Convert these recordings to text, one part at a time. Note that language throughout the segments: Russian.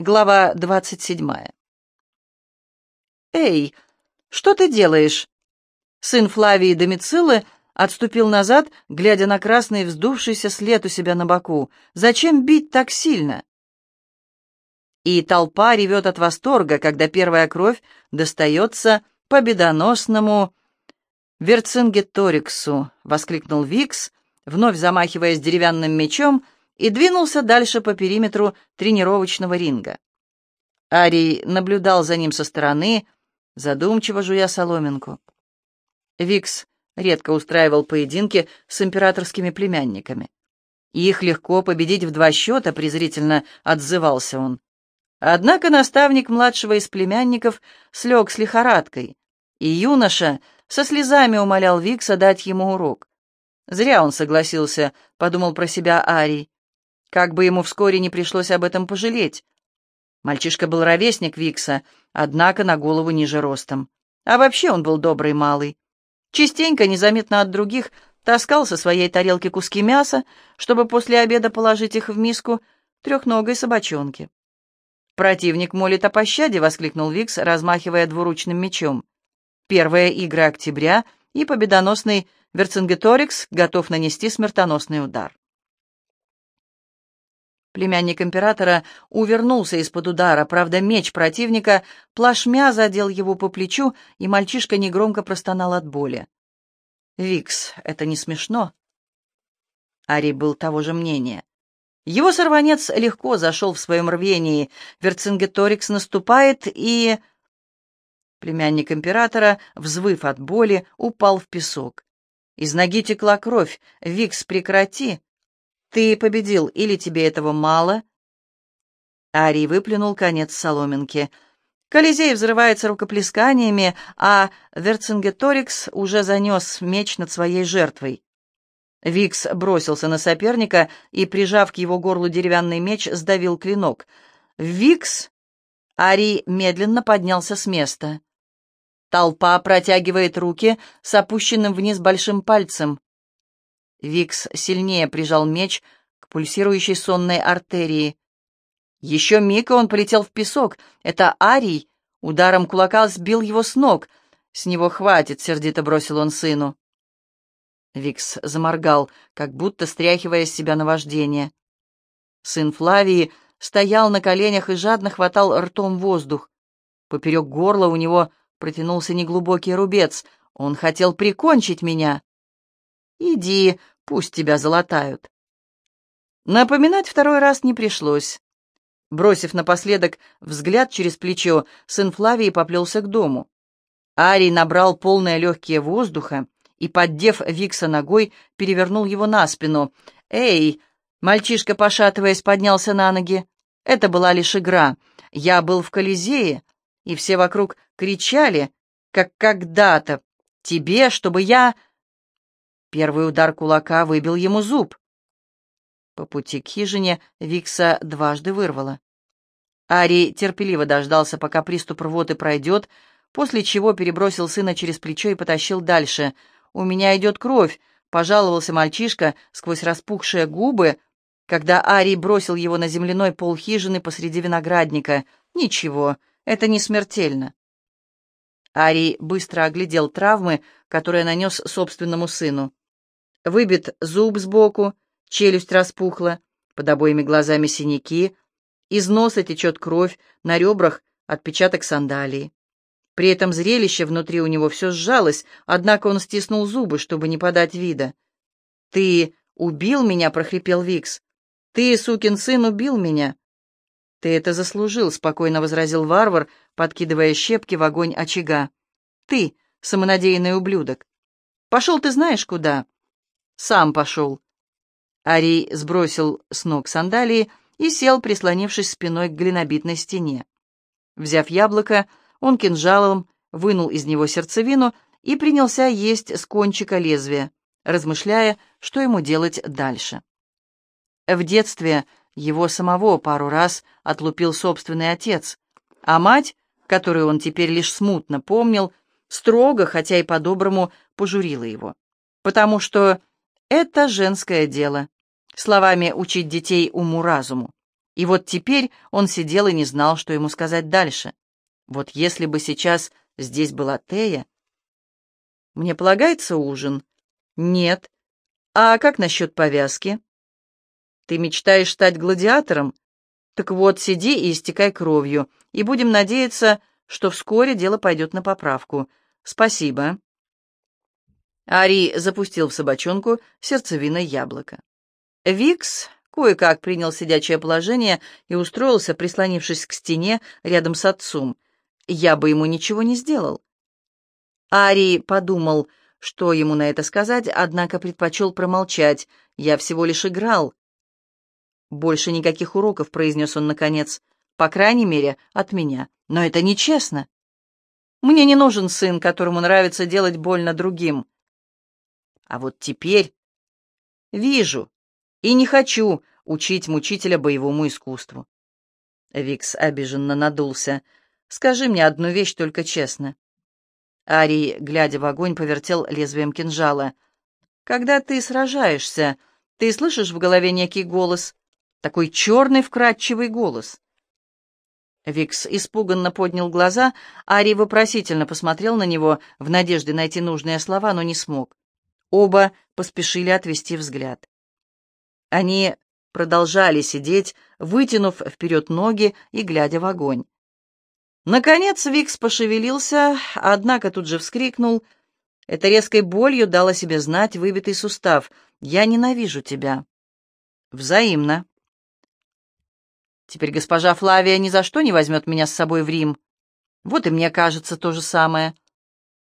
Глава двадцать седьмая. «Эй, что ты делаешь?» Сын Флавии Домицилы отступил назад, глядя на красный вздувшийся след у себя на боку. «Зачем бить так сильно?» И толпа ревет от восторга, когда первая кровь достается победоносному Верцингеториксу, воскликнул Викс, вновь замахиваясь деревянным мечом, и двинулся дальше по периметру тренировочного ринга. Арий наблюдал за ним со стороны, задумчиво жуя соломинку. Викс редко устраивал поединки с императорскими племянниками. Их легко победить в два счета, презрительно отзывался он. Однако наставник младшего из племянников слег с лихорадкой, и юноша со слезами умолял Викса дать ему урок. Зря он согласился, подумал про себя Арий. Как бы ему вскоре не пришлось об этом пожалеть. Мальчишка был ровесник Викса, однако на голову ниже ростом. А вообще он был добрый малый. Частенько, незаметно от других, таскал со своей тарелки куски мяса, чтобы после обеда положить их в миску трехногой собачонки. «Противник молит о пощаде!» — воскликнул Викс, размахивая двуручным мечом. «Первые игры октября, и победоносный Верцингеторикс готов нанести смертоносный удар». Племянник императора увернулся из-под удара, правда, меч противника плашмя задел его по плечу, и мальчишка негромко простонал от боли. «Викс, это не смешно». Ари был того же мнения. Его сорванец легко зашел в своем рвении. Верцингеторикс наступает и... Племянник императора, взвыв от боли, упал в песок. Из ноги текла кровь. «Викс, прекрати! Ты победил, или тебе этого мало?» Арий выплюнул конец соломинки. Колизей взрывается рукоплесканиями, а Верцингеторикс уже занес меч над своей жертвой. Викс бросился на соперника и, прижав к его горлу деревянный меч, сдавил клинок. «Викс!» Ари медленно поднялся с места. Толпа протягивает руки с опущенным вниз большим пальцем. Викс сильнее прижал меч к пульсирующей сонной артерии. Еще миг, он полетел в песок. Это Арий ударом кулака сбил его с ног. «С него хватит», — сердито бросил он сыну. Викс заморгал, как будто стряхивая с себя наваждение. Сын Флавии стоял на коленях и жадно хватал ртом воздух. Поперек горла у него протянулся неглубокий рубец. Он хотел прикончить меня. «Иди, пусть тебя залатают». Напоминать второй раз не пришлось. Бросив напоследок взгляд через плечо, сын Флавии поплелся к дому. Арий набрал полные легкие воздуха и, поддев Викса ногой, перевернул его на спину. «Эй!» — мальчишка, пошатываясь, поднялся на ноги. «Это была лишь игра. Я был в Колизее, и все вокруг кричали, как когда-то, тебе, чтобы я...» Первый удар кулака выбил ему зуб. По пути к хижине Викса дважды вырвало. Ари терпеливо дождался, пока приступ рвоты пройдет, после чего перебросил сына через плечо и потащил дальше — «У меня идет кровь», — пожаловался мальчишка сквозь распухшие губы, когда Арий бросил его на земляной пол хижины посреди виноградника. «Ничего, это не смертельно». Арий быстро оглядел травмы, которые нанес собственному сыну. Выбит зуб сбоку, челюсть распухла, под обоими глазами синяки, из носа течет кровь, на ребрах отпечаток сандалии. При этом зрелище внутри у него все сжалось, однако он стиснул зубы, чтобы не подать вида. «Ты убил меня?» — прохрипел Викс. «Ты, сукин сын, убил меня!» «Ты это заслужил», — спокойно возразил варвар, подкидывая щепки в огонь очага. «Ты, самонадеянный ублюдок! Пошел ты знаешь куда?» «Сам пошел». Арий сбросил с ног сандалии и сел, прислонившись спиной к глинобитной стене. Взяв яблоко, он кинжалом вынул из него сердцевину и принялся есть с кончика лезвия, размышляя, что ему делать дальше. В детстве его самого пару раз отлупил собственный отец, а мать, которую он теперь лишь смутно помнил, строго, хотя и по-доброму, пожурила его. Потому что это женское дело, словами учить детей уму-разуму. И вот теперь он сидел и не знал, что ему сказать дальше. Вот если бы сейчас здесь была Тея... «Мне полагается ужин?» «Нет. А как насчет повязки?» «Ты мечтаешь стать гладиатором? Так вот, сиди и истекай кровью, и будем надеяться, что вскоре дело пойдет на поправку. Спасибо». Ари запустил в собачонку сердцевиной яблоко. Викс кое-как принял сидячее положение и устроился, прислонившись к стене рядом с отцом. Я бы ему ничего не сделал. Ари подумал, что ему на это сказать, однако предпочел промолчать. Я всего лишь играл. «Больше никаких уроков», — произнес он наконец. «По крайней мере, от меня. Но это нечестно. Мне не нужен сын, которому нравится делать больно другим. А вот теперь вижу и не хочу учить мучителя боевому искусству». Викс обиженно надулся. «Скажи мне одну вещь только честно. Арий, глядя в огонь, повертел лезвием кинжала. «Когда ты сражаешься, ты слышишь в голове некий голос? Такой черный вкрадчивый голос». Викс испуганно поднял глаза, Арий вопросительно посмотрел на него в надежде найти нужные слова, но не смог. Оба поспешили отвести взгляд. Они продолжали сидеть, вытянув вперед ноги и глядя в огонь. Наконец Викс пошевелился, однако тут же вскрикнул. Это резкой болью дало себе знать выбитый сустав. «Я ненавижу тебя». «Взаимно». «Теперь госпожа Флавия ни за что не возьмет меня с собой в Рим. Вот и мне кажется то же самое.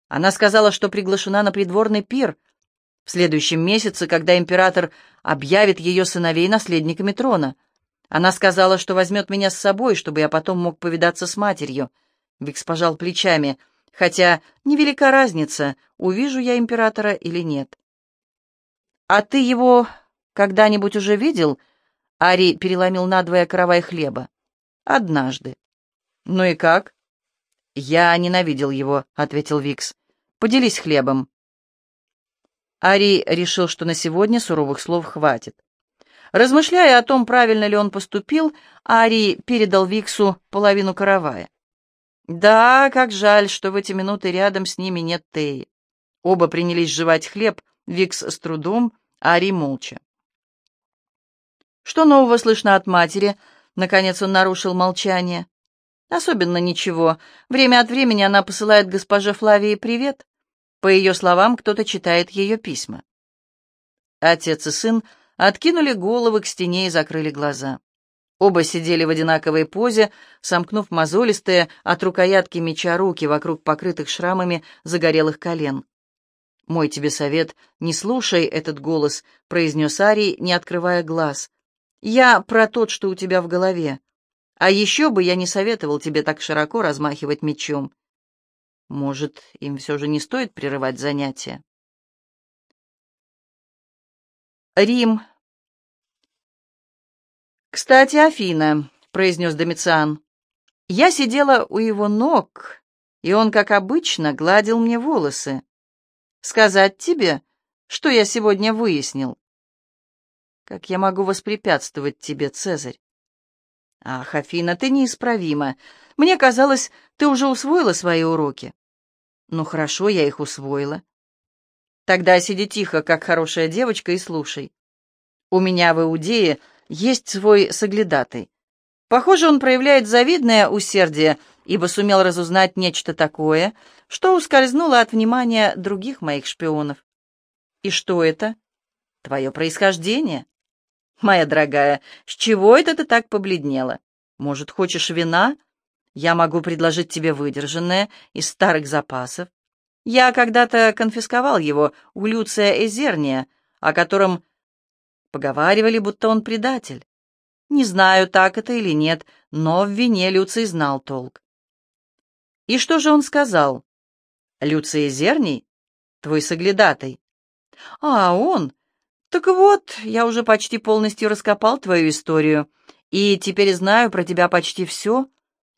Она сказала, что приглашена на придворный пир в следующем месяце, когда император объявит ее сыновей наследниками трона». Она сказала, что возьмет меня с собой, чтобы я потом мог повидаться с матерью. Викс пожал плечами, хотя невелика разница, увижу я императора или нет. «А ты его когда-нибудь уже видел?» Ари переломил надвое каравай хлеба. «Однажды». «Ну и как?» «Я ненавидел его», — ответил Викс. «Поделись хлебом». Ари решил, что на сегодня суровых слов хватит. Размышляя о том, правильно ли он поступил, Ари передал Виксу половину каравая. Да, как жаль, что в эти минуты рядом с ними нет Теи. Оба принялись жевать хлеб, Викс с трудом, Ари молча. «Что нового слышно от матери?» Наконец он нарушил молчание. «Особенно ничего. Время от времени она посылает госпоже Флавии привет. По ее словам, кто-то читает ее письма». Отец и сын откинули головы к стене и закрыли глаза. Оба сидели в одинаковой позе, сомкнув мозолистые от рукоятки меча руки вокруг покрытых шрамами загорелых колен. «Мой тебе совет, не слушай этот голос», — произнес Арий, не открывая глаз. «Я про тот, что у тебя в голове. А еще бы я не советовал тебе так широко размахивать мечом. Может, им все же не стоит прерывать занятия?» Рим. «Кстати, Афина», — произнес Домициан, — «я сидела у его ног, и он, как обычно, гладил мне волосы. Сказать тебе, что я сегодня выяснил?» «Как я могу воспрепятствовать тебе, Цезарь?» «Ах, Афина, ты неисправима. Мне казалось, ты уже усвоила свои уроки». «Ну хорошо, я их усвоила. Тогда сиди тихо, как хорошая девочка, и слушай. У меня в Иудее есть свой соглядатый. Похоже, он проявляет завидное усердие, ибо сумел разузнать нечто такое, что ускользнуло от внимания других моих шпионов. И что это? Твое происхождение. Моя дорогая, с чего это ты так побледнела? Может, хочешь вина? Я могу предложить тебе выдержанное из старых запасов. Я когда-то конфисковал его у Люция Эзерния, о котором поговаривали, будто он предатель. Не знаю, так это или нет, но в вине Люций знал толк. И что же он сказал? Люций Эзерний? Твой соглядатый. А, он? Так вот, я уже почти полностью раскопал твою историю, и теперь знаю про тебя почти все,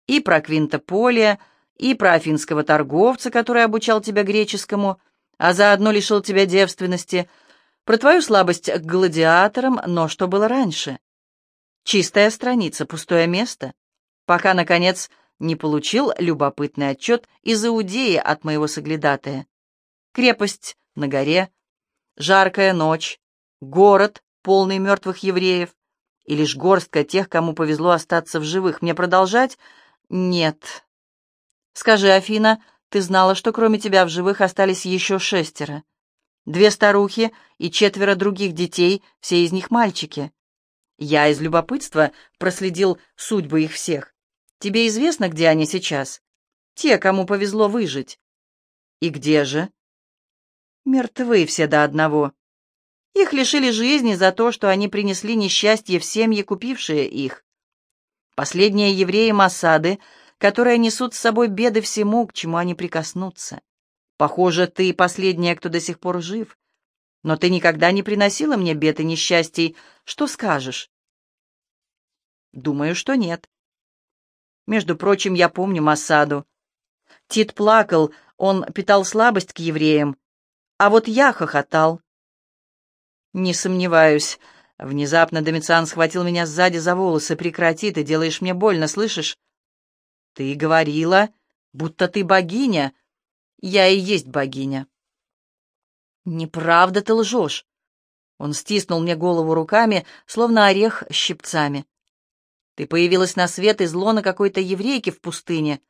и про Квинта Полия, и про афинского торговца, который обучал тебя греческому, а заодно лишил тебя девственности, про твою слабость к гладиаторам, но что было раньше? Чистая страница, пустое место. Пока, наконец, не получил любопытный отчет из Иудеи от моего соглядатая. Крепость на горе, жаркая ночь, город, полный мертвых евреев, и лишь горстка тех, кому повезло остаться в живых. Мне продолжать? Нет. Скажи, Афина, ты знала, что кроме тебя в живых остались еще шестеро? Две старухи и четверо других детей, все из них мальчики. Я из любопытства проследил судьбы их всех. Тебе известно, где они сейчас? Те, кому повезло выжить. И где же? Мертвы все до одного. Их лишили жизни за то, что они принесли несчастье в семьи, купившие их. Последние евреи Масады, которые несут с собой беды всему, к чему они прикоснутся. Похоже, ты последняя, кто до сих пор жив. Но ты никогда не приносила мне бед и несчастий. Что скажешь? Думаю, что нет. Между прочим, я помню Масаду. Тит плакал, он питал слабость к евреям, а вот я хохотал. Не сомневаюсь. Внезапно Домициан схватил меня сзади за волосы. Прекрати, ты делаешь мне больно, слышишь? Ты говорила, будто ты богиня. Я и есть богиня. Неправда ты лжешь. Он стиснул мне голову руками, словно орех щипцами. Ты появилась на свет из лона какой-то еврейки в пустыне,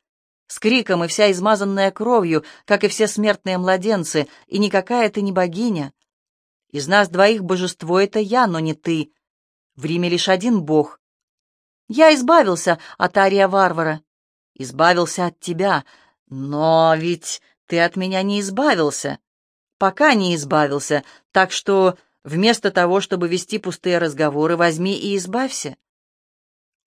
с криком и вся измазанная кровью, как и все смертные младенцы, и никакая ты не богиня. Из нас двоих божество — это я, но не ты. В Риме лишь один бог. Я избавился от Ария-варвара, избавился от тебя, но ведь ты от меня не избавился, пока не избавился, так что вместо того, чтобы вести пустые разговоры, возьми и избавься.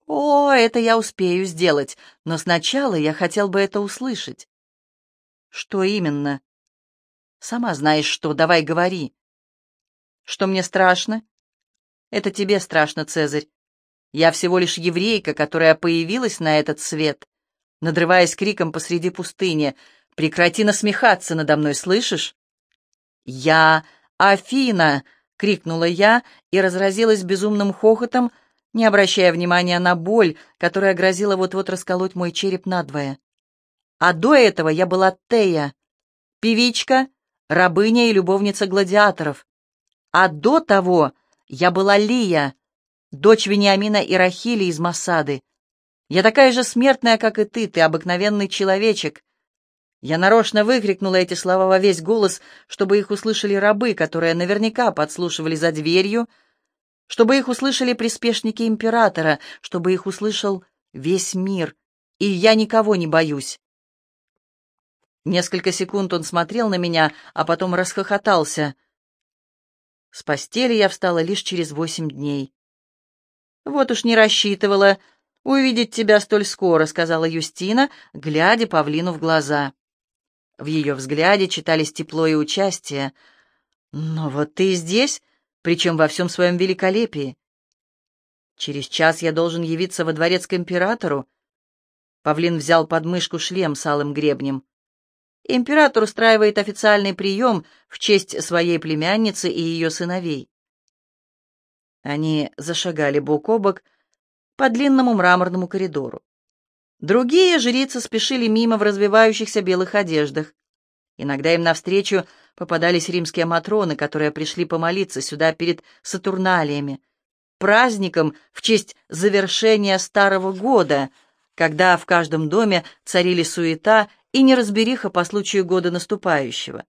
О, это я успею сделать, но сначала я хотел бы это услышать. Что именно? Сама знаешь что, давай говори. Что мне страшно? Это тебе страшно, Цезарь. Я всего лишь еврейка, которая появилась на этот свет, надрываясь криком посреди пустыни. Прекрати насмехаться надо мной, слышишь? Я Афина! — крикнула я и разразилась безумным хохотом, не обращая внимания на боль, которая грозила вот-вот расколоть мой череп надвое. А до этого я была Тея, певичка, рабыня и любовница гладиаторов. А до того я была Лия, дочь Вениамина и Рахили из Масады. Я такая же смертная, как и ты, ты обыкновенный человечек. Я нарочно выкрикнула эти слова во весь голос, чтобы их услышали рабы, которые наверняка подслушивали за дверью, чтобы их услышали приспешники императора, чтобы их услышал весь мир, и я никого не боюсь. Несколько секунд он смотрел на меня, а потом расхохотался. С постели я встала лишь через восемь дней. «Вот уж не рассчитывала увидеть тебя столь скоро», — сказала Юстина, глядя павлину в глаза. В ее взгляде читались тепло и участие. «Но вот ты здесь, причем во всем своем великолепии. Через час я должен явиться во дворец к императору. Павлин взял под мышку шлем с алым гребнем. Император устраивает официальный прием в честь своей племянницы и ее сыновей. Они зашагали бок о бок по длинному мраморному коридору. Другие жрицы спешили мимо в развивающихся белых одеждах. Иногда им навстречу попадались римские матроны, которые пришли помолиться сюда перед Сатурналиями, праздником в честь завершения Старого года, когда в каждом доме царили суета и неразбериха по случаю года наступающего.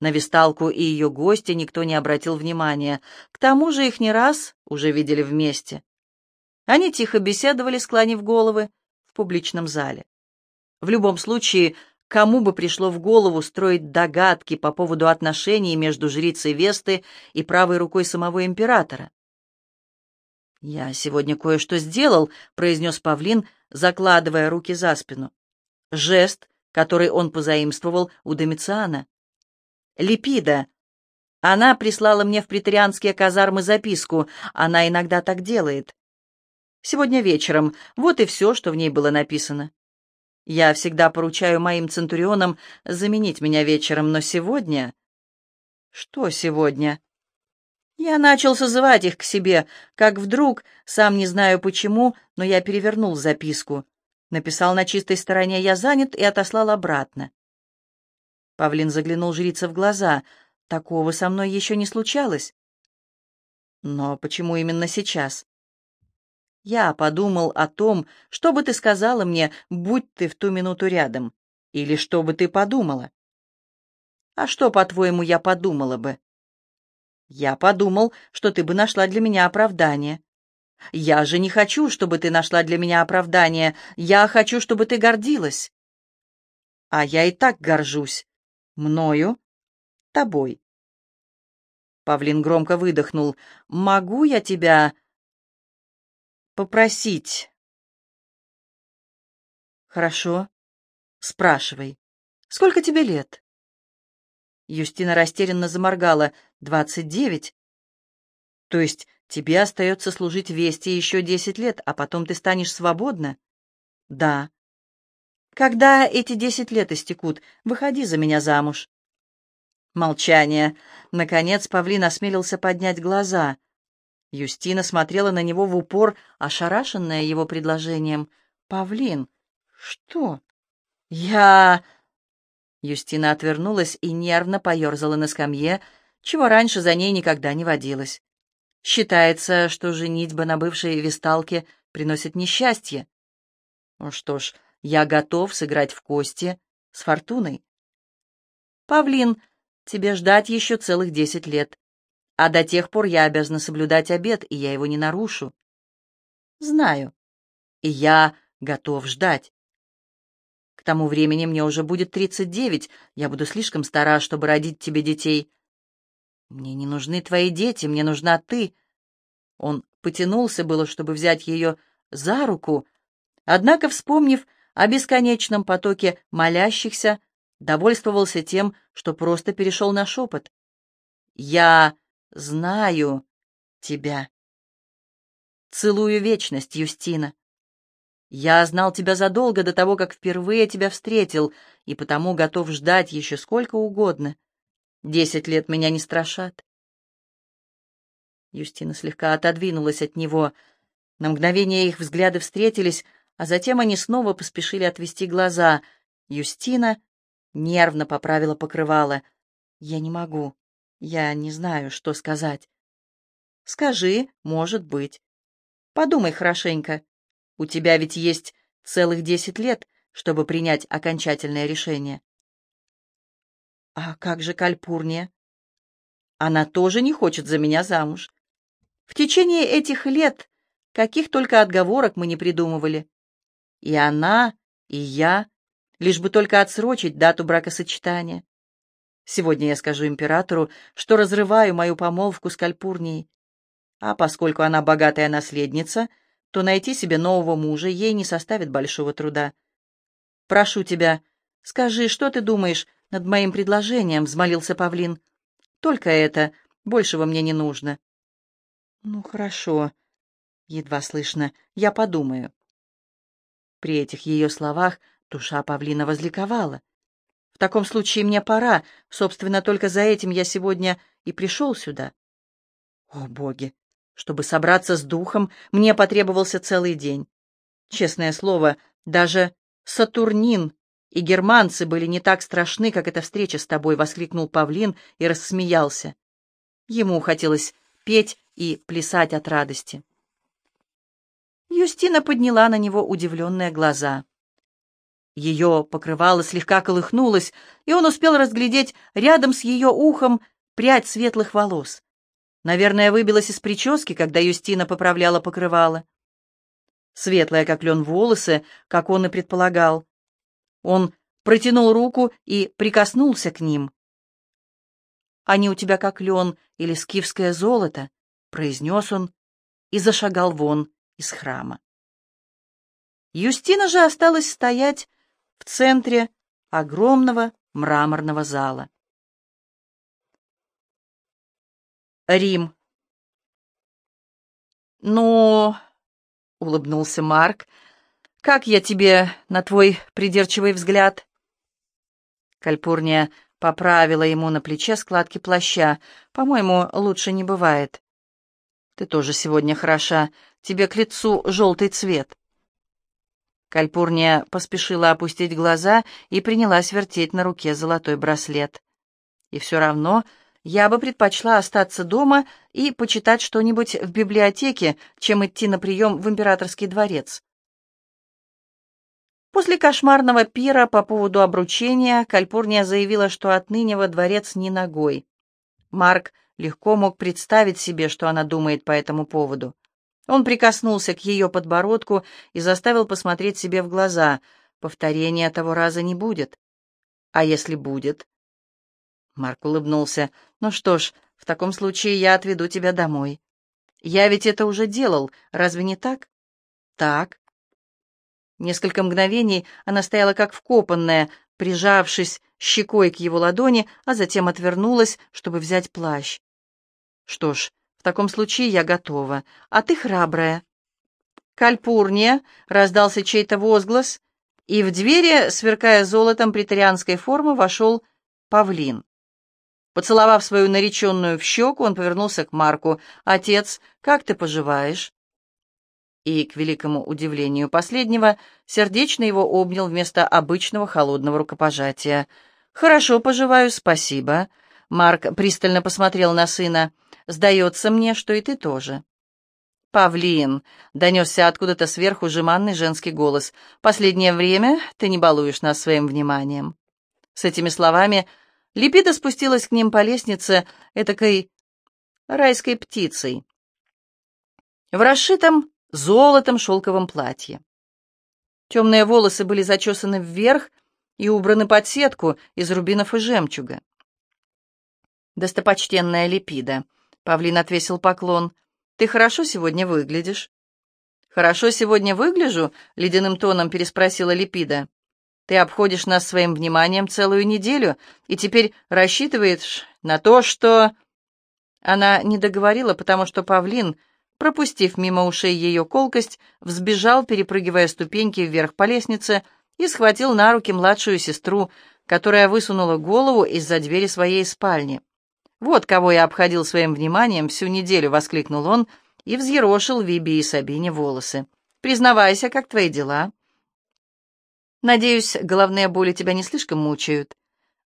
На Висталку и ее гости никто не обратил внимания, к тому же их не раз уже видели вместе. Они тихо беседовали, склонив головы, в публичном зале. В любом случае, Кому бы пришло в голову строить догадки по поводу отношений между жрицей Весты и правой рукой самого императора? «Я сегодня кое-что сделал», — произнес павлин, закладывая руки за спину. Жест, который он позаимствовал у Домициана. «Липида. Она прислала мне в претарианские казармы записку. Она иногда так делает. Сегодня вечером. Вот и все, что в ней было написано. Я всегда поручаю моим центурионам заменить меня вечером, но сегодня... Что сегодня? Я начал созывать их к себе, как вдруг, сам не знаю почему, но я перевернул записку. Написал на чистой стороне «Я занят» и отослал обратно. Павлин заглянул жрице в глаза. «Такого со мной еще не случалось». «Но почему именно сейчас?» «Я подумал о том, что бы ты сказала мне, будь ты в ту минуту рядом. Или что бы ты подумала?» «А что, по-твоему, я подумала бы?» «Я подумал, что ты бы нашла для меня оправдание». «Я же не хочу, чтобы ты нашла для меня оправдание. Я хочу, чтобы ты гордилась». «А я и так горжусь. Мною? Тобой». Павлин громко выдохнул. «Могу я тебя попросить?» «Хорошо. Спрашивай. Сколько тебе лет?» Юстина растерянно заморгала. «Двадцать девять?» «То есть тебе остается служить вести еще десять лет, а потом ты станешь свободна?» «Да». «Когда эти десять лет истекут, выходи за меня замуж». Молчание. Наконец Павлин осмелился поднять глаза. Юстина смотрела на него в упор, ошарашенная его предложением. «Павлин, что?» «Я...» Юстина отвернулась и нервно поерзала на скамье, чего раньше за ней никогда не водилось. Считается, что женитьба на бывшей висталке приносит несчастье. Ну что ж, я готов сыграть в кости с фортуной. Павлин, тебе ждать еще целых десять лет. А до тех пор я обязана соблюдать обет, и я его не нарушу. Знаю. И я готов ждать. К тому времени мне уже будет тридцать девять, я буду слишком стара, чтобы родить тебе детей. Мне не нужны твои дети, мне нужна ты. Он потянулся было, чтобы взять ее за руку, однако, вспомнив о бесконечном потоке молящихся, довольствовался тем, что просто перешел на шепот. «Я знаю тебя. Целую вечность, Юстина. Я знал тебя задолго до того, как впервые тебя встретил, и потому готов ждать еще сколько угодно. Десять лет меня не страшат. Юстина слегка отодвинулась от него. На мгновение их взгляды встретились, а затем они снова поспешили отвести глаза. Юстина нервно поправила покрывало. «Я не могу. Я не знаю, что сказать». «Скажи, может быть. Подумай хорошенько. У тебя ведь есть целых десять лет, чтобы принять окончательное решение». «А как же Кальпурния?» «Она тоже не хочет за меня замуж. В течение этих лет каких только отговорок мы не придумывали. И она, и я, лишь бы только отсрочить дату бракосочетания. Сегодня я скажу императору, что разрываю мою помолвку с Кальпурнией. А поскольку она богатая наследница, то найти себе нового мужа ей не составит большого труда. «Прошу тебя, скажи, что ты думаешь над моим предложением?» — взмолился Павлин. «Только это, большего мне не нужно». «Ну, хорошо», — едва слышно, — «я подумаю». При этих ее словах душа павлина возликовала. «В таком случае мне пора. Собственно, только за этим я сегодня и пришел сюда». «О, боги! Чтобы собраться с духом, мне потребовался целый день. Честное слово, даже Сатурнин и германцы были не так страшны, как эта встреча с тобой», — воскликнул павлин и рассмеялся. Ему хотелось петь и плясать от радости. Юстина подняла на него удивленные глаза. Ее покрывало слегка колыхнулось, и он успел разглядеть рядом с ее ухом прядь светлых волос. Наверное, выбилась из прически, когда Юстина поправляла покрывало. Светлые, как лен, волосы, как он и предполагал. Он протянул руку и прикоснулся к ним. «Они у тебя как лен или скифское золото», — произнес он и зашагал вон из храма. Юстина же осталась стоять в центре огромного мраморного зала. Рим. «Ну...» — улыбнулся Марк. «Как я тебе, на твой придирчивый взгляд?» Кальпурния поправила ему на плече складки плаща. «По-моему, лучше не бывает». «Ты тоже сегодня хороша. Тебе к лицу желтый цвет». Кальпурния поспешила опустить глаза и принялась вертеть на руке золотой браслет. «И все равно я бы предпочла остаться дома и почитать что-нибудь в библиотеке, чем идти на прием в императорский дворец». После кошмарного пира по поводу обручения Кальпурния заявила, что отныне во дворец ни ногой. Марк легко мог представить себе, что она думает по этому поводу. Он прикоснулся к ее подбородку и заставил посмотреть себе в глаза. Повторения того раза не будет. А если будет? Марк улыбнулся. Ну что ж, в таком случае я отведу тебя домой. Я ведь это уже делал, разве не так? Так. Несколько мгновений она стояла как вкопанная, прижавшись щекой к его ладони, а затем отвернулась, чтобы взять плащ. Что ж, таком случае я готова. А ты храбрая». «Кальпурния!» — раздался чей-то возглас, и в двери, сверкая золотом притарианской формы, вошел павлин. Поцеловав свою нареченную в щеку, он повернулся к Марку. «Отец, как ты поживаешь?» И, к великому удивлению последнего, сердечно его обнял вместо обычного холодного рукопожатия. «Хорошо поживаю, спасибо». Марк пристально посмотрел на сына. Сдается мне, что и ты тоже». «Павлин!» — донесся откуда-то сверху жеманный женский голос. «Последнее время ты не балуешь нас своим вниманием». С этими словами Липида спустилась к ним по лестнице этакой райской птицей в расшитом золотом шелковом платье. Темные волосы были зачесаны вверх и убраны под сетку из рубинов и жемчуга. Достопочтенная Липида, Павлин отвесил поклон. «Ты хорошо сегодня выглядишь?» «Хорошо сегодня выгляжу?» — ледяным тоном переспросила Липида. «Ты обходишь нас своим вниманием целую неделю и теперь рассчитываешь на то, что...» Она не договорила, потому что Павлин, пропустив мимо ушей ее колкость, взбежал, перепрыгивая ступеньки вверх по лестнице, и схватил на руки младшую сестру, которая высунула голову из-за двери своей спальни. «Вот кого я обходил своим вниманием всю неделю!» — воскликнул он и взъерошил Виби и Сабине волосы. «Признавайся, как твои дела?» «Надеюсь, головные боли тебя не слишком мучают.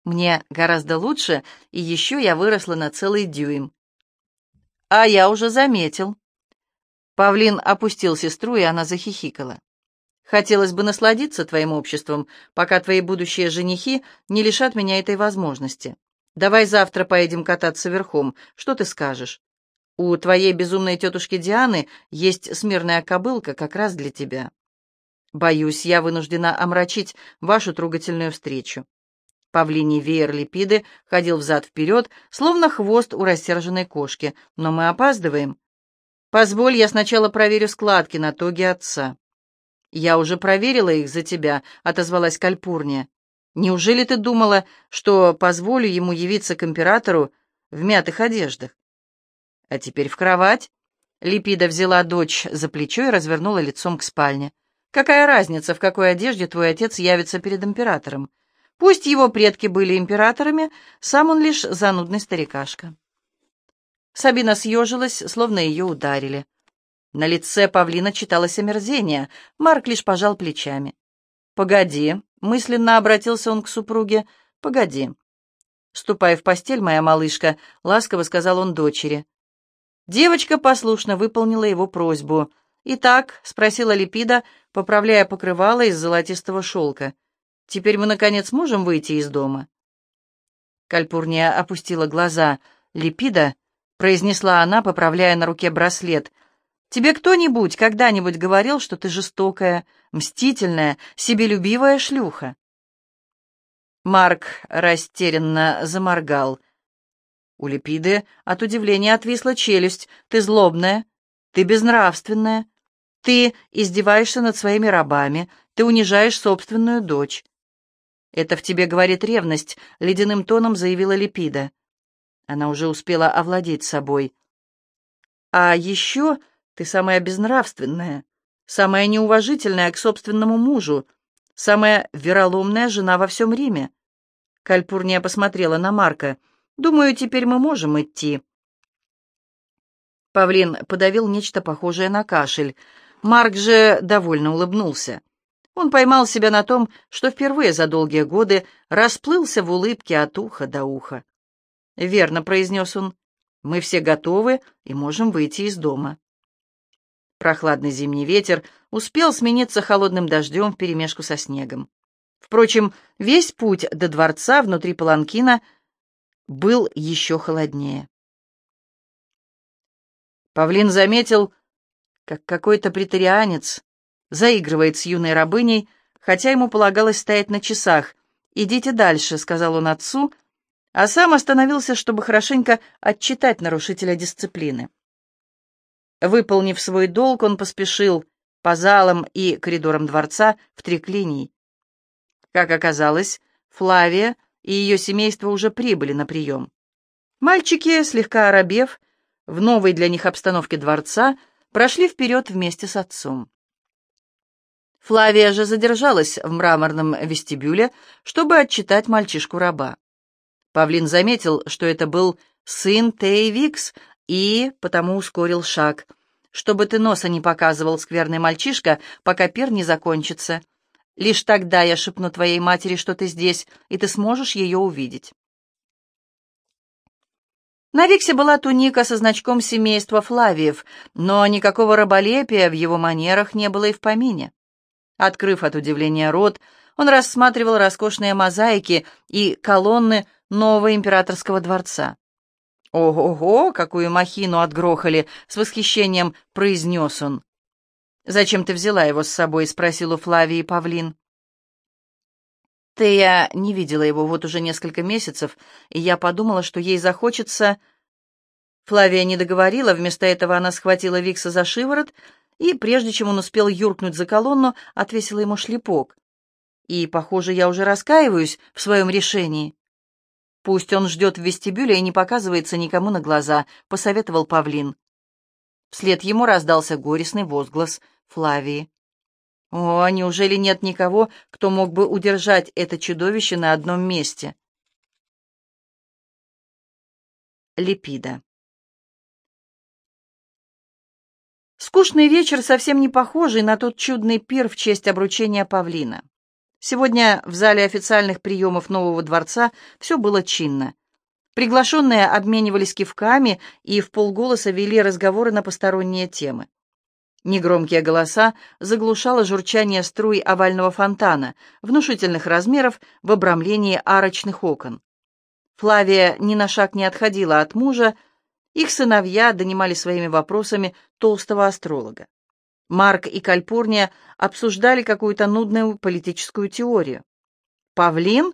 Мне гораздо лучше, и еще я выросла на целый дюйм». «А я уже заметил». Павлин опустил сестру, и она захихикала. «Хотелось бы насладиться твоим обществом, пока твои будущие женихи не лишат меня этой возможности. Давай завтра поедем кататься верхом. Что ты скажешь? У твоей безумной тетушки Дианы есть смирная кобылка как раз для тебя. Боюсь, я вынуждена омрачить вашу трогательную встречу. Павлиний веер липиды ходил взад-вперед, словно хвост у рассерженной кошки. Но мы опаздываем. Позволь, я сначала проверю складки на тоге отца. Я уже проверила их за тебя, — отозвалась Кальпурния. Неужели ты думала, что позволю ему явиться к императору в мятых одеждах? А теперь в кровать. Липида взяла дочь за плечо и развернула лицом к спальне. Какая разница, в какой одежде твой отец явится перед императором? Пусть его предки были императорами, сам он лишь занудный старикашка. Сабина съежилась, словно ее ударили. На лице павлина читалось омерзение, Марк лишь пожал плечами. «Погоди», — мысленно обратился он к супруге, — «погоди». «Ступай в постель, моя малышка», — ласково сказал он дочери. Девочка послушно выполнила его просьбу. «Итак», — спросила Липида, поправляя покрывало из золотистого шелка, — «теперь мы, наконец, можем выйти из дома?» Кальпурния опустила глаза. «Липида», — произнесла она, поправляя на руке браслет, — Тебе кто-нибудь когда-нибудь говорил, что ты жестокая, мстительная, себелюбивая шлюха?» Марк растерянно заморгал. У Липиды от удивления отвисла челюсть. «Ты злобная, ты безнравственная, ты издеваешься над своими рабами, ты унижаешь собственную дочь». «Это в тебе говорит ревность», — ледяным тоном заявила Липида. Она уже успела овладеть собой. «А еще ты самая безнравственная, самая неуважительная к собственному мужу, самая вероломная жена во всем Риме. Кальпурния посмотрела на Марка. «Думаю, теперь мы можем идти». Павлин подавил нечто похожее на кашель. Марк же довольно улыбнулся. Он поймал себя на том, что впервые за долгие годы расплылся в улыбке от уха до уха. «Верно», — произнес он, — «мы все готовы и можем выйти из дома». Прохладный зимний ветер успел смениться холодным дождем вперемешку со снегом. Впрочем, весь путь до дворца внутри паланкина был еще холоднее. Павлин заметил, как какой-то претарианец заигрывает с юной рабыней, хотя ему полагалось стоять на часах. «Идите дальше», — сказал он отцу, а сам остановился, чтобы хорошенько отчитать нарушителя дисциплины. Выполнив свой долг, он поспешил по залам и коридорам дворца в три клинии. Как оказалось, Флавия и ее семейство уже прибыли на прием. Мальчики, слегка оробев, в новой для них обстановке дворца, прошли вперед вместе с отцом. Флавия же задержалась в мраморном вестибюле, чтобы отчитать мальчишку-раба. Павлин заметил, что это был сын Тейвикс, и потому ускорил шаг. «Чтобы ты носа не показывал, скверный мальчишка, пока пир не закончится. Лишь тогда я шепну твоей матери, что ты здесь, и ты сможешь ее увидеть». На Виксе была туника со значком семейства Флавиев, но никакого раболепия в его манерах не было и в помине. Открыв от удивления рот, он рассматривал роскошные мозаики и колонны нового императорского дворца. «Ого-го, какую махину отгрохали!» — с восхищением произнес он. «Зачем ты взяла его с собой?» — спросил у Флавии Павлин. Ты я не видела его вот уже несколько месяцев, и я подумала, что ей захочется... Флавия не договорила, вместо этого она схватила Викса за шиворот и, прежде чем он успел юркнуть за колонну, отвесила ему шлепок. И, похоже, я уже раскаиваюсь в своем решении. «Пусть он ждет в вестибюле и не показывается никому на глаза», — посоветовал Павлин. Вслед ему раздался горестный возглас Флавии. «О, неужели нет никого, кто мог бы удержать это чудовище на одном месте?» Липида Скучный вечер, совсем не похожий на тот чудный пир в честь обручения павлина. Сегодня в зале официальных приемов нового дворца все было чинно. Приглашенные обменивались кивками и в полголоса вели разговоры на посторонние темы. Негромкие голоса заглушало журчание струй овального фонтана, внушительных размеров в обрамлении арочных окон. Флавия ни на шаг не отходила от мужа, их сыновья донимали своими вопросами толстого астролога. Марк и Кальпурния обсуждали какую-то нудную политическую теорию. Павлин?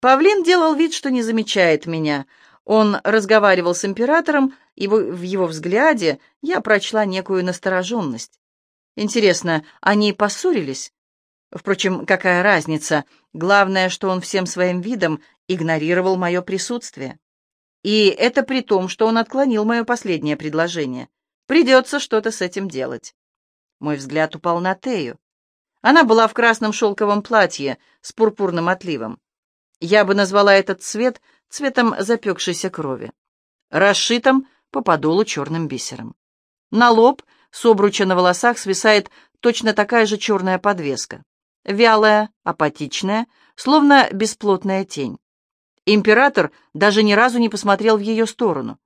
Павлин делал вид, что не замечает меня. Он разговаривал с императором, и в его взгляде я прочла некую настороженность. Интересно, они поссорились? Впрочем, какая разница? Главное, что он всем своим видом игнорировал мое присутствие. И это при том, что он отклонил мое последнее предложение. Придется что-то с этим делать. Мой взгляд упал на Тею. Она была в красном шелковом платье с пурпурным отливом. Я бы назвала этот цвет цветом запекшейся крови, расшитым по подолу черным бисером. На лоб с обруча на волосах свисает точно такая же черная подвеска, вялая, апатичная, словно бесплотная тень. Император даже ни разу не посмотрел в ее сторону.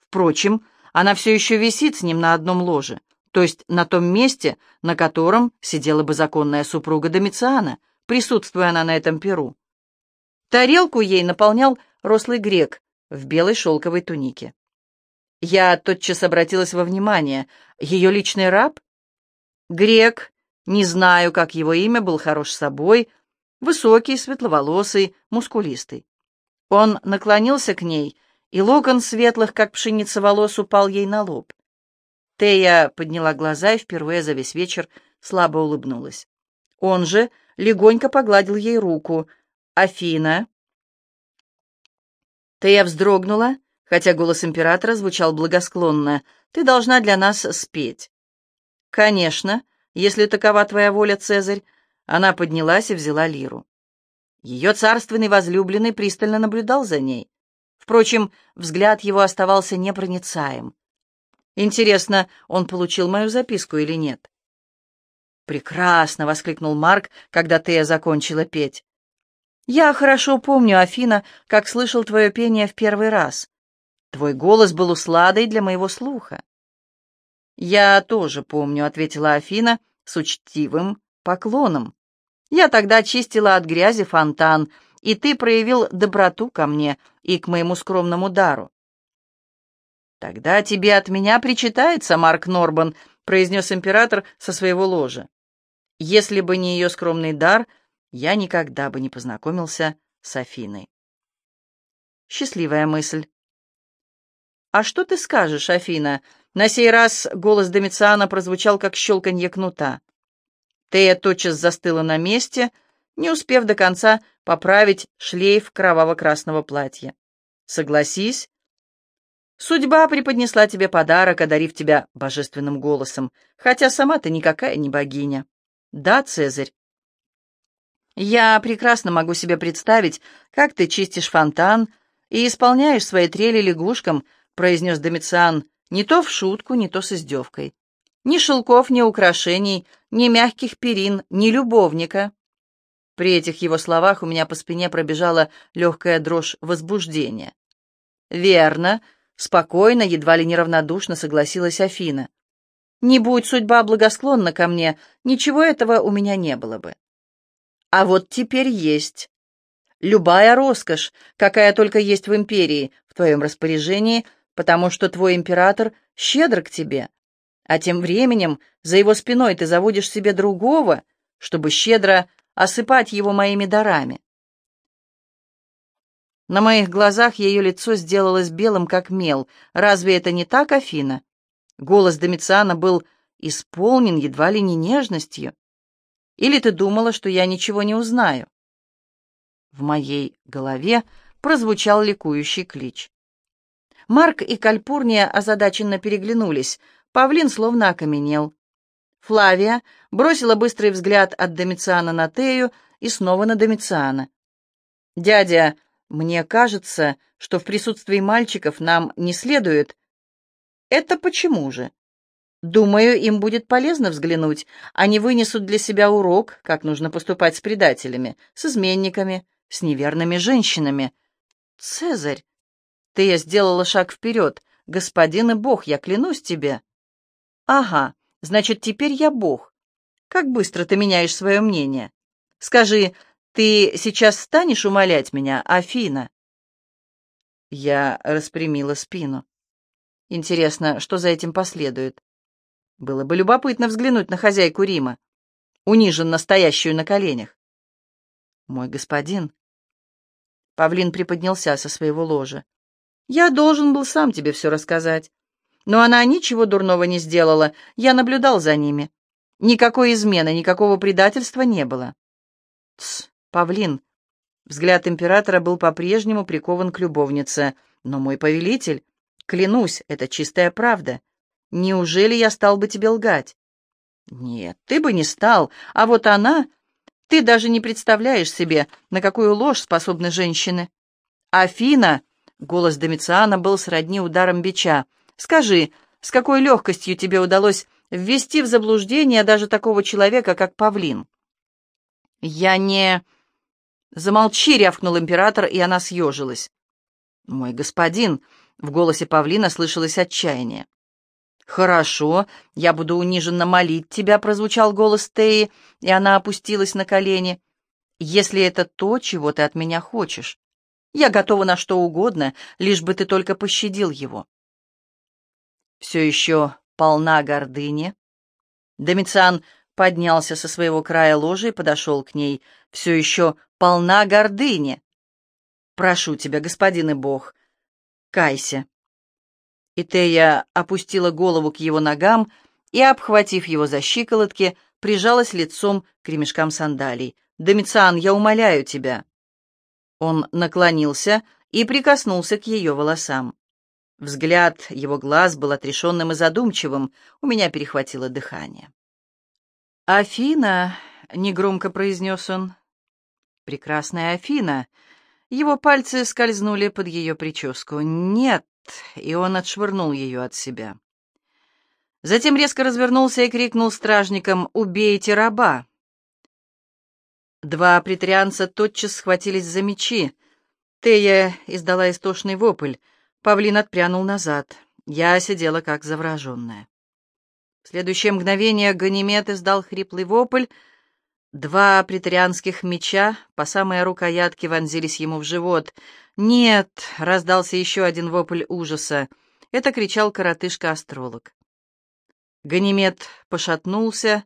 Впрочем, она все еще висит с ним на одном ложе, то есть на том месте, на котором сидела бы законная супруга Домициана, присутствуя она на этом перу. Тарелку ей наполнял рослый грек в белой шелковой тунике. Я тотчас обратилась во внимание. Ее личный раб? Грек, не знаю, как его имя, был хорош собой, высокий, светловолосый, мускулистый. Он наклонился к ней, и локон светлых, как пшеница волос, упал ей на лоб. Тея подняла глаза и впервые за весь вечер слабо улыбнулась. Он же легонько погладил ей руку. «Афина!» Тея вздрогнула, хотя голос императора звучал благосклонно. «Ты должна для нас спеть». «Конечно, если такова твоя воля, Цезарь». Она поднялась и взяла лиру. Ее царственный возлюбленный пристально наблюдал за ней. Впрочем, взгляд его оставался непроницаем. Интересно, он получил мою записку или нет? «Прекрасно!» — воскликнул Марк, когда Тея закончила петь. «Я хорошо помню, Афина, как слышал твое пение в первый раз. Твой голос был усладой для моего слуха». «Я тоже помню», — ответила Афина с учтивым поклоном. «Я тогда чистила от грязи фонтан, и ты проявил доброту ко мне и к моему скромному дару». «Тогда тебе от меня причитается, Марк Норбан», — произнес император со своего ложа. «Если бы не ее скромный дар, я никогда бы не познакомился с Афиной». Счастливая мысль. «А что ты скажешь, Афина?» На сей раз голос Домициана прозвучал, как щелканье кнута. Тея тотчас застыла на месте, не успев до конца поправить шлейф кроваво-красного платья. «Согласись, судьба преподнесла тебе подарок, одарив тебя божественным голосом, хотя сама ты никакая не богиня. Да, Цезарь?» «Я прекрасно могу себе представить, как ты чистишь фонтан и исполняешь свои трели лягушкам», — произнес Домициан, не то в шутку, не то с издевкой. Ни шелков, ни украшений, ни мягких перин, ни любовника. При этих его словах у меня по спине пробежала легкая дрожь возбуждения. «Верно», — спокойно, едва ли неравнодушно согласилась Афина. «Не будь судьба благосклонна ко мне, ничего этого у меня не было бы. А вот теперь есть. Любая роскошь, какая только есть в империи, в твоем распоряжении, потому что твой император щедр к тебе, а тем временем за его спиной ты заводишь себе другого, чтобы щедро осыпать его моими дарами. На моих глазах ее лицо сделалось белым, как мел. Разве это не так, Афина? Голос Домициана был исполнен едва ли не нежностью. Или ты думала, что я ничего не узнаю? В моей голове прозвучал ликующий клич. Марк и Кальпурния озадаченно переглянулись. Павлин словно окаменел. Флавия бросила быстрый взгляд от Домициана на Тею и снова на Домициана. «Дядя, мне кажется, что в присутствии мальчиков нам не следует...» «Это почему же?» «Думаю, им будет полезно взглянуть. Они вынесут для себя урок, как нужно поступать с предателями, с изменниками, с неверными женщинами». «Цезарь!» Тея сделала шаг вперед. «Господин и Бог, я клянусь тебе». «Ага, значит, теперь я Бог. Как быстро ты меняешь свое мнение. Скажи, ты сейчас станешь умолять меня, Афина?» Я распрямила спину. Интересно, что за этим последует? Было бы любопытно взглянуть на хозяйку Рима, униженно стоящую на коленях. «Мой господин...» Павлин приподнялся со своего ложа. Я должен был сам тебе все рассказать. Но она ничего дурного не сделала, я наблюдал за ними. Никакой измены, никакого предательства не было. Тсс, павлин. Взгляд императора был по-прежнему прикован к любовнице. Но мой повелитель, клянусь, это чистая правда. Неужели я стал бы тебе лгать? Нет, ты бы не стал, а вот она... Ты даже не представляешь себе, на какую ложь способны женщины. Афина Голос Домициана был сродни ударом бича. «Скажи, с какой легкостью тебе удалось ввести в заблуждение даже такого человека, как Павлин?» «Я не...» «Замолчи!» — рявкнул император, и она съежилась. «Мой господин!» — в голосе Павлина слышалось отчаяние. «Хорошо, я буду униженно молить тебя», — прозвучал голос Теи, и она опустилась на колени. «Если это то, чего ты от меня хочешь». Я готова на что угодно, лишь бы ты только пощадил его. Все еще полна гордыни. Домициан поднялся со своего края ложи и подошел к ней. Все еще полна гордыни. Прошу тебя, господин и бог, кайся. И Тея опустила голову к его ногам и, обхватив его за щиколотки, прижалась лицом к ремешкам сандалий. «Домициан, я умоляю тебя!» Он наклонился и прикоснулся к ее волосам. Взгляд его глаз был отрешенным и задумчивым, у меня перехватило дыхание. «Афина», — негромко произнес он, Прекрасная Афина. Его пальцы скользнули под ее прическу. «Нет!» — и он отшвырнул ее от себя. Затем резко развернулся и крикнул стражникам «Убейте раба!». Два претарианца тотчас схватились за мечи. Тея издала истошный вопль. Павлин отпрянул назад. Я сидела как завраженная. В следующее мгновение Ганимед издал хриплый вопль. Два претарианских меча по самой рукоятке вонзились ему в живот. «Нет!» — раздался еще один вопль ужаса. Это кричал коротышка-астролог. Ганимед пошатнулся.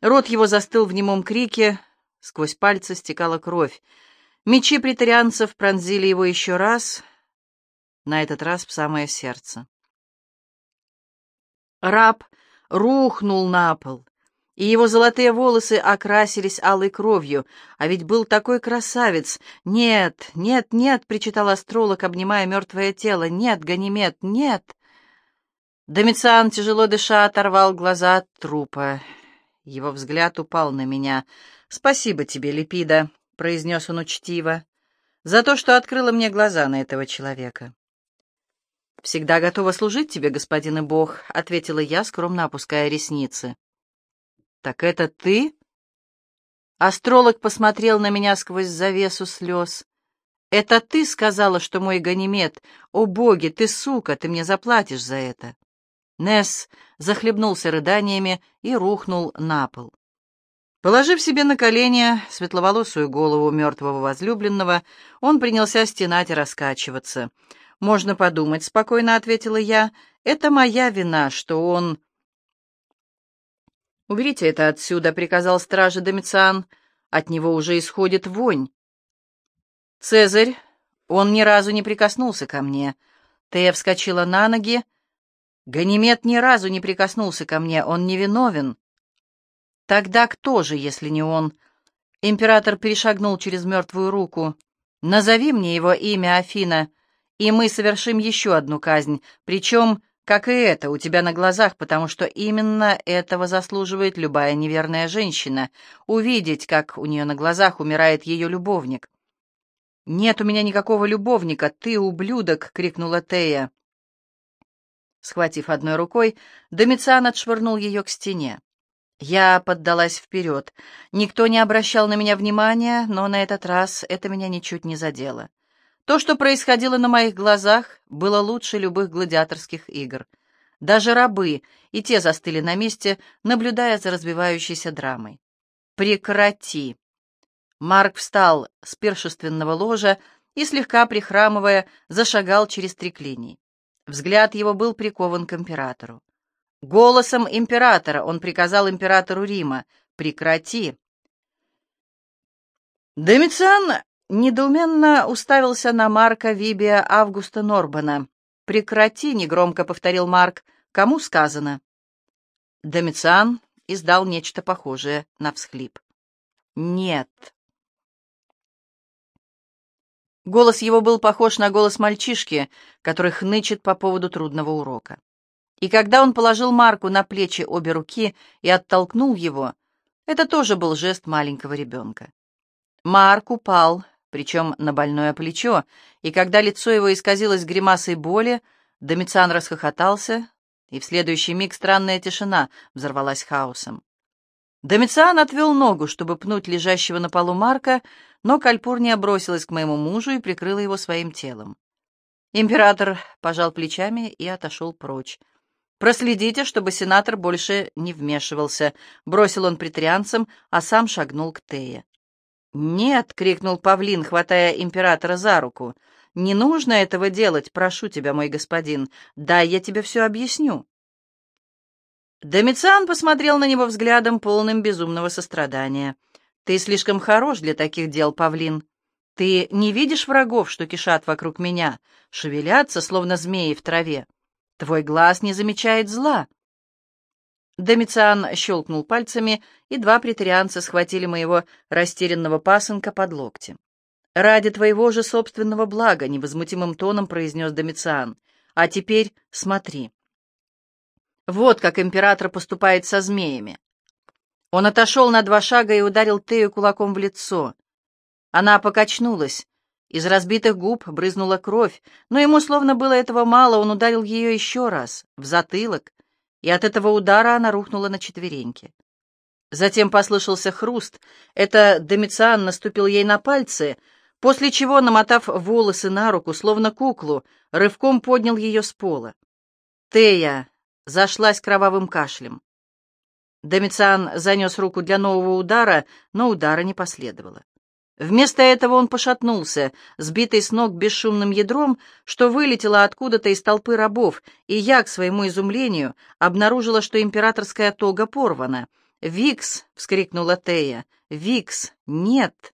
Рот его застыл в немом крике, Сквозь пальцы стекала кровь. Мечи притарианцев пронзили его еще раз, на этот раз в самое сердце. Раб рухнул на пол, и его золотые волосы окрасились алой кровью, а ведь был такой красавец. «Нет, нет, нет!» — причитал астролог, обнимая мертвое тело. «Нет, Ганимед, нет!» Домициан, тяжело дыша, оторвал глаза от трупа. Его взгляд упал на меня — «Спасибо тебе, Липида», — произнес он учтиво, — «за то, что открыла мне глаза на этого человека». «Всегда готова служить тебе, господин и бог», — ответила я, скромно опуская ресницы. «Так это ты?» Астролог посмотрел на меня сквозь завесу слез. «Это ты сказала, что мой Ганимед? О, боги, ты сука, ты мне заплатишь за это!» Несс захлебнулся рыданиями и рухнул на пол. Положив себе на колени светловолосую голову мертвого возлюбленного, он принялся стенать и раскачиваться. «Можно подумать», — спокойно ответила я, — «это моя вина, что он...» «Уберите это отсюда», — приказал страже Домициан. «От него уже исходит вонь». «Цезарь, он ни разу не прикоснулся ко мне». Тея вскочила на ноги. «Ганимед ни разу не прикоснулся ко мне, он невиновен». Тогда кто же, если не он? Император перешагнул через мертвую руку. «Назови мне его имя, Афина, и мы совершим еще одну казнь, причем, как и это, у тебя на глазах, потому что именно этого заслуживает любая неверная женщина — увидеть, как у нее на глазах умирает ее любовник». «Нет у меня никакого любовника, ты ублюдок!» — крикнула Тея. Схватив одной рукой, Домициан отшвырнул ее к стене. Я поддалась вперед. Никто не обращал на меня внимания, но на этот раз это меня ничуть не задело. То, что происходило на моих глазах, было лучше любых гладиаторских игр. Даже рабы, и те застыли на месте, наблюдая за развивающейся драмой. «Прекрати!» Марк встал с пиршественного ложа и, слегка прихрамывая, зашагал через триклиний. Взгляд его был прикован к императору. Голосом императора он приказал императору Рима «Прекрати!». Домициан недоуменно уставился на Марка Вибия Августа Норбана. «Прекрати!» — негромко повторил Марк. «Кому сказано?» Домициан издал нечто похожее на всхлип. «Нет». Голос его был похож на голос мальчишки, который хнычет по поводу трудного урока. И когда он положил Марку на плечи обе руки и оттолкнул его, это тоже был жест маленького ребенка. Марк упал, причем на больное плечо, и когда лицо его исказилось гримасой боли, Домициан расхохотался, и в следующий миг странная тишина взорвалась хаосом. Домициан отвел ногу, чтобы пнуть лежащего на полу Марка, но Кальпурния бросилась к моему мужу и прикрыла его своим телом. Император пожал плечами и отошел прочь. «Проследите, чтобы сенатор больше не вмешивался», — бросил он притрианцам, а сам шагнул к Тее. «Нет!» — крикнул павлин, хватая императора за руку. «Не нужно этого делать, прошу тебя, мой господин. Дай я тебе все объясню». Домициан посмотрел на него взглядом, полным безумного сострадания. «Ты слишком хорош для таких дел, павлин. Ты не видишь врагов, что кишат вокруг меня, шевелятся, словно змеи в траве?» Твой глаз не замечает зла. Домициан щелкнул пальцами, и два претарианца схватили моего растерянного пасынка под локти. «Ради твоего же собственного блага», — невозмутимым тоном произнес Домициан. «А теперь смотри». Вот как император поступает со змеями. Он отошел на два шага и ударил Тею кулаком в лицо. Она покачнулась. Из разбитых губ брызнула кровь, но ему словно было этого мало, он ударил ее еще раз, в затылок, и от этого удара она рухнула на четвереньки. Затем послышался хруст. Это Домициан наступил ей на пальцы, после чего, намотав волосы на руку, словно куклу, рывком поднял ее с пола. Тея зашлась кровавым кашлем. Домициан занес руку для нового удара, но удара не последовало. Вместо этого он пошатнулся, сбитый с ног бесшумным ядром, что вылетело откуда-то из толпы рабов, и я, к своему изумлению, обнаружила, что императорская тога порвана. «Викс!» — вскрикнула Тея. «Викс! Нет!»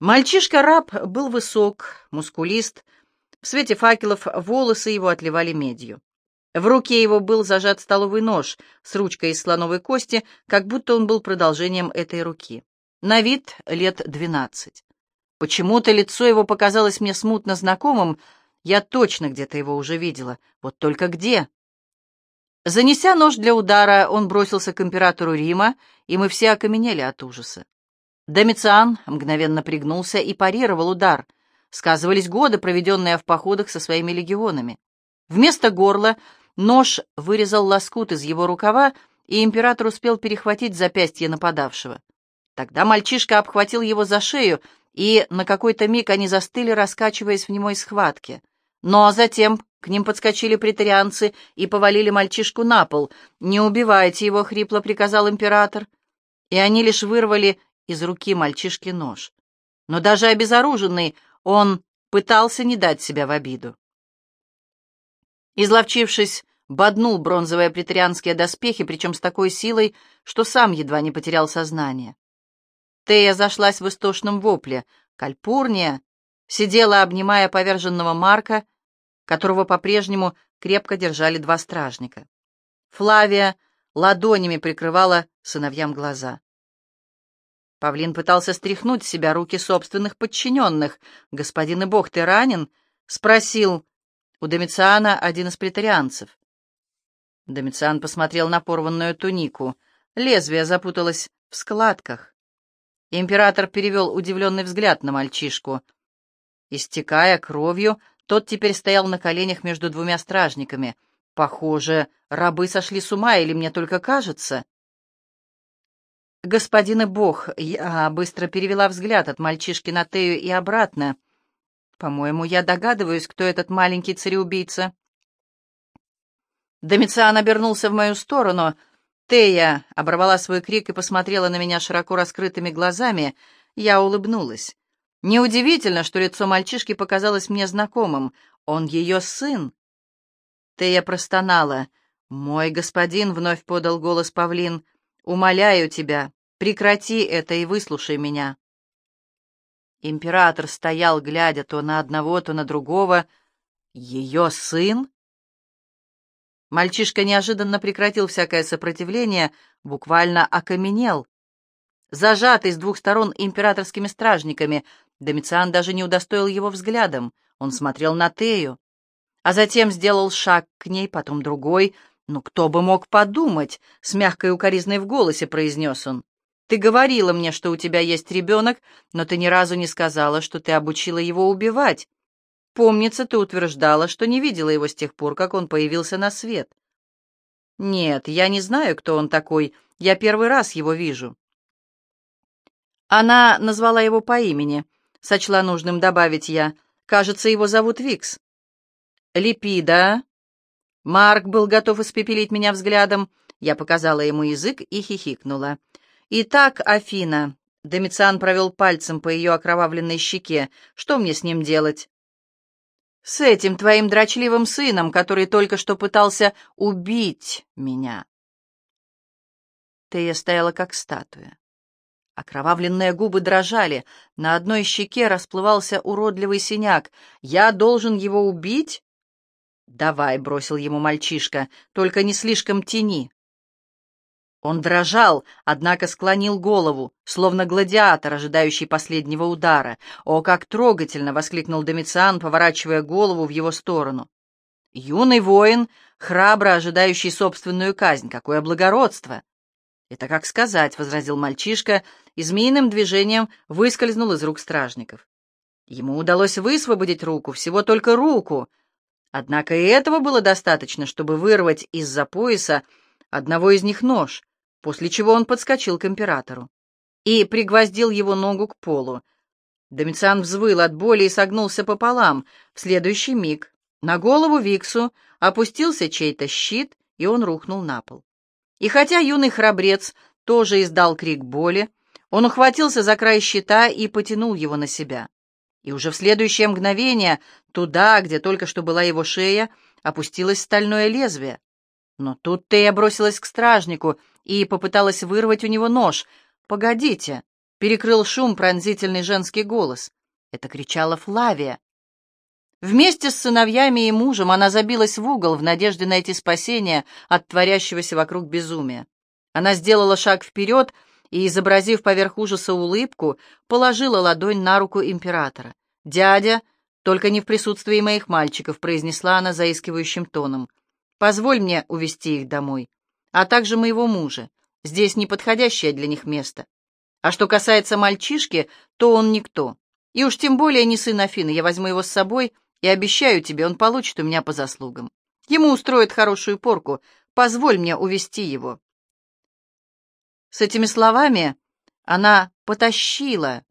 Мальчишка-раб был высок, мускулист. В свете факелов волосы его отливали медью. В руке его был зажат столовый нож с ручкой из слоновой кости, как будто он был продолжением этой руки. На вид лет двенадцать. Почему-то лицо его показалось мне смутно знакомым, я точно где-то его уже видела, вот только где? Занеся нож для удара, он бросился к императору Рима, и мы все окаменели от ужаса. Домициан мгновенно пригнулся и парировал удар. Сказывались годы, проведенные в походах со своими легионами. Вместо горла нож вырезал лоскут из его рукава, и император успел перехватить запястье нападавшего. Тогда мальчишка обхватил его за шею, и на какой-то миг они застыли, раскачиваясь в немой схватке. Но затем к ним подскочили претарианцы и повалили мальчишку на пол. «Не убивайте его!» — хрипло приказал император. И они лишь вырвали из руки мальчишки нож. Но даже обезоруженный он пытался не дать себя в обиду. Изловчившись, боднул бронзовые претарианские доспехи, причем с такой силой, что сам едва не потерял сознание. Тея зашлась в истошном вопле. Кальпурния сидела, обнимая поверженного Марка, которого по-прежнему крепко держали два стражника. Флавия ладонями прикрывала сыновьям глаза. Павлин пытался стряхнуть с себя руки собственных подчиненных. «Господин и бог, ты ранен?» — спросил у Домициана один из претарианцев. Домициан посмотрел на порванную тунику. Лезвие запуталось в складках. Император перевел удивленный взгляд на мальчишку. Истекая кровью, тот теперь стоял на коленях между двумя стражниками. Похоже, рабы сошли с ума, или мне только кажется? «Господин и бог», — я быстро перевела взгляд от мальчишки на Тею и обратно. «По-моему, я догадываюсь, кто этот маленький цареубийца». Домициан обернулся в мою сторону — Тея оборвала свой крик и посмотрела на меня широко раскрытыми глазами. Я улыбнулась. Неудивительно, что лицо мальчишки показалось мне знакомым. Он ее сын. Тея простонала. «Мой господин», — вновь подал голос павлин, — «умоляю тебя, прекрати это и выслушай меня». Император стоял, глядя то на одного, то на другого. «Ее сын?» Мальчишка неожиданно прекратил всякое сопротивление, буквально окаменел. Зажатый с двух сторон императорскими стражниками, Домициан даже не удостоил его взглядом. Он смотрел на Тею. А затем сделал шаг к ней, потом другой. «Ну, кто бы мог подумать?» — с мягкой укоризной в голосе произнес он. «Ты говорила мне, что у тебя есть ребенок, но ты ни разу не сказала, что ты обучила его убивать. Помнится, ты утверждала, что не видела его с тех пор, как он появился на свет. Нет, я не знаю, кто он такой. Я первый раз его вижу. Она назвала его по имени. Сочла нужным добавить я. Кажется, его зовут Викс. Липида. Марк был готов испепелить меня взглядом. Я показала ему язык и хихикнула. «Итак, Афина...» Домициан провел пальцем по ее окровавленной щеке. «Что мне с ним делать?» С этим твоим дрочливым сыном, который только что пытался убить меня. Тея стояла как статуя. Окровавленные губы дрожали, на одной щеке расплывался уродливый синяк. «Я должен его убить?» «Давай», — бросил ему мальчишка, — «только не слишком тяни». Он дрожал, однако склонил голову, словно гладиатор, ожидающий последнего удара. «О, как трогательно!» — воскликнул Домициан, поворачивая голову в его сторону. «Юный воин, храбро ожидающий собственную казнь, какое благородство!» «Это как сказать», — возразил мальчишка, и змеиным движением выскользнул из рук стражников. Ему удалось высвободить руку, всего только руку. Однако и этого было достаточно, чтобы вырвать из-за пояса одного из них нож, после чего он подскочил к императору и пригвоздил его ногу к полу. Домициан взвыл от боли и согнулся пополам. В следующий миг на голову Виксу опустился чей-то щит, и он рухнул на пол. И хотя юный храбрец тоже издал крик боли, он ухватился за край щита и потянул его на себя. И уже в следующее мгновение туда, где только что была его шея, опустилось стальное лезвие. Но тут Тея бросилась к стражнику и попыталась вырвать у него нож. «Погодите!» — перекрыл шум пронзительный женский голос. Это кричала Флавия. Вместе с сыновьями и мужем она забилась в угол в надежде найти спасение от творящегося вокруг безумия. Она сделала шаг вперед и, изобразив поверх ужаса улыбку, положила ладонь на руку императора. «Дядя, только не в присутствии моих мальчиков», — произнесла она заискивающим тоном. «Позволь мне увести их домой, а также моего мужа. Здесь неподходящее для них место. А что касается мальчишки, то он никто. И уж тем более не сын Афины. Я возьму его с собой и обещаю тебе, он получит у меня по заслугам. Ему устроят хорошую порку. Позволь мне увести его». С этими словами она потащила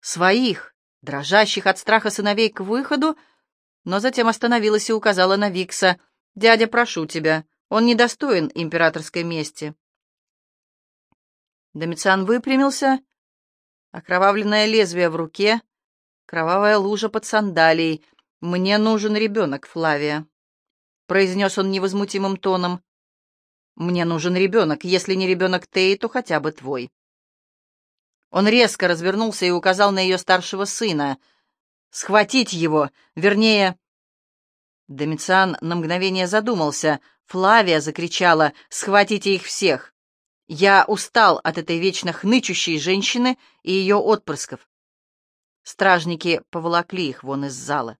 своих, дрожащих от страха сыновей, к выходу, но затем остановилась и указала на Викса. «Дядя, прошу тебя, он недостоин императорской мести». Домициан выпрямился, окровавленное лезвие в руке, кровавая лужа под сандалией. «Мне нужен ребенок, Флавия», — произнес он невозмутимым тоном. Мне нужен ребенок. Если не ребенок Тей, то хотя бы твой. Он резко развернулся и указал на ее старшего сына. «Схватить его! Вернее...» Домициан на мгновение задумался. Флавия закричала «Схватите их всех!» «Я устал от этой вечно хнычущей женщины и ее отпрысков». Стражники поволокли их вон из зала.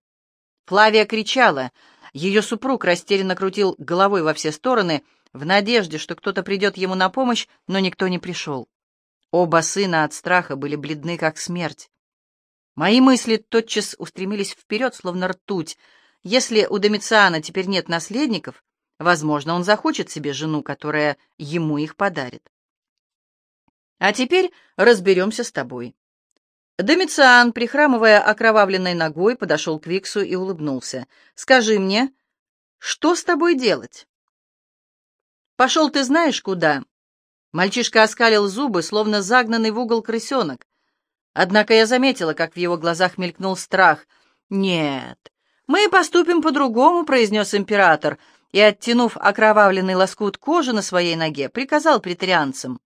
Флавия кричала. Ее супруг растерянно крутил головой во все стороны — в надежде, что кто-то придет ему на помощь, но никто не пришел. Оба сына от страха были бледны, как смерть. Мои мысли тотчас устремились вперед, словно ртуть. Если у Домициана теперь нет наследников, возможно, он захочет себе жену, которая ему их подарит. А теперь разберемся с тобой. Домициан, прихрамывая окровавленной ногой, подошел к Виксу и улыбнулся. «Скажи мне, что с тобой делать?» Пошел ты знаешь куда?» Мальчишка оскалил зубы, словно загнанный в угол крысенок. Однако я заметила, как в его глазах мелькнул страх. «Нет, мы поступим по-другому», — произнес император, и, оттянув окровавленный лоскут кожи на своей ноге, приказал претарианцам.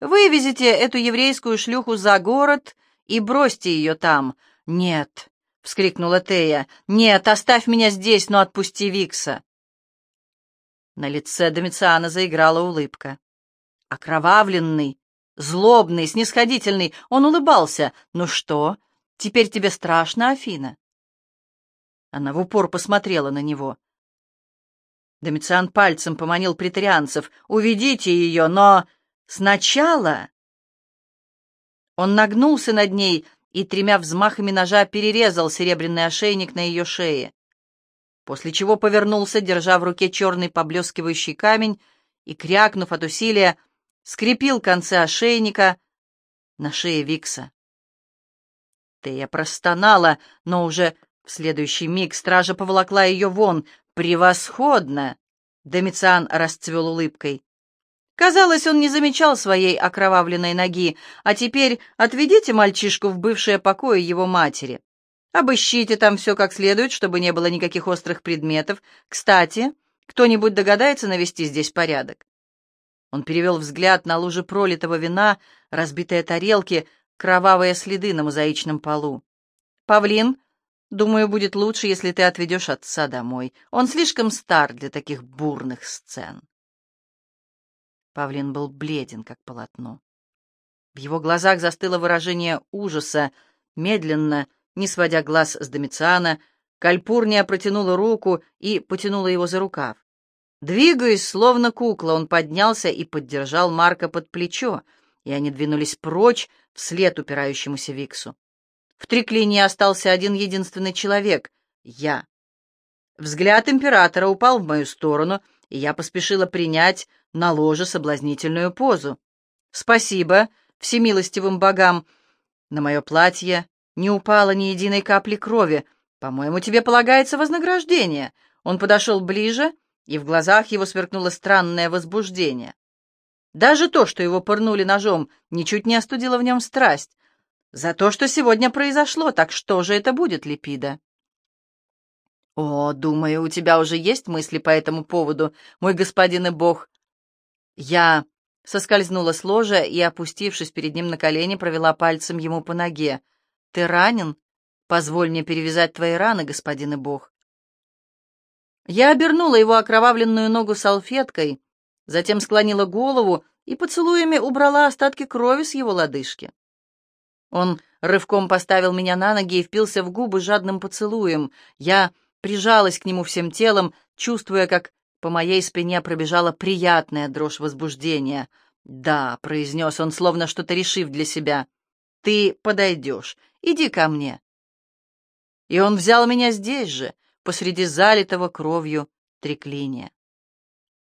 «Вывезите эту еврейскую шлюху за город и бросьте ее там». «Нет», — вскрикнула Тея, — «нет, оставь меня здесь, но отпусти Викса». На лице Домициана заиграла улыбка. Окровавленный, злобный, снисходительный, он улыбался. «Ну что, теперь тебе страшно, Афина?» Она в упор посмотрела на него. Домициан пальцем поманил претарианцев. «Уведите ее, но сначала...» Он нагнулся над ней и тремя взмахами ножа перерезал серебряный ошейник на ее шее после чего повернулся, держа в руке черный поблескивающий камень, и, крякнув от усилия, скрепил концы ошейника на шее Викса. Тея простонала, но уже в следующий миг стража поволокла ее вон. «Превосходно!» — Домициан расцвел улыбкой. Казалось, он не замечал своей окровавленной ноги, а теперь отведите мальчишку в бывшее покое его матери. Обыщите там все как следует, чтобы не было никаких острых предметов. Кстати, кто-нибудь догадается навести здесь порядок?» Он перевел взгляд на лужи пролитого вина, разбитые тарелки, кровавые следы на мозаичном полу. «Павлин, думаю, будет лучше, если ты отведешь отца домой. Он слишком стар для таких бурных сцен». Павлин был бледен, как полотно. В его глазах застыло выражение ужаса, медленно — не сводя глаз с Домициана, Кальпурния протянула руку и потянула его за рукав. Двигаясь, словно кукла, он поднялся и поддержал Марка под плечо, и они двинулись прочь вслед упирающемуся Виксу. В триклине остался один единственный человек — я. Взгляд императора упал в мою сторону, и я поспешила принять на ложе соблазнительную позу. «Спасибо всемилостивым богам! На мое платье не упало ни единой капли крови. По-моему, тебе полагается вознаграждение». Он подошел ближе, и в глазах его сверкнуло странное возбуждение. Даже то, что его пырнули ножом, ничуть не остудило в нем страсть. За то, что сегодня произошло, так что же это будет, Липида? О, думаю, у тебя уже есть мысли по этому поводу, мой господин и бог. Я соскользнула с ложа и, опустившись перед ним на колени, провела пальцем ему по ноге. Ты ранен? Позволь мне перевязать твои раны, господин и бог. Я обернула его окровавленную ногу салфеткой, затем склонила голову и поцелуями убрала остатки крови с его лодыжки. Он рывком поставил меня на ноги и впился в губы жадным поцелуем. Я прижалась к нему всем телом, чувствуя, как по моей спине пробежала приятная дрожь возбуждения. «Да», — произнес он, словно что-то решив для себя, — «ты подойдешь, иди ко мне». И он взял меня здесь же, посреди залитого кровью треклиния.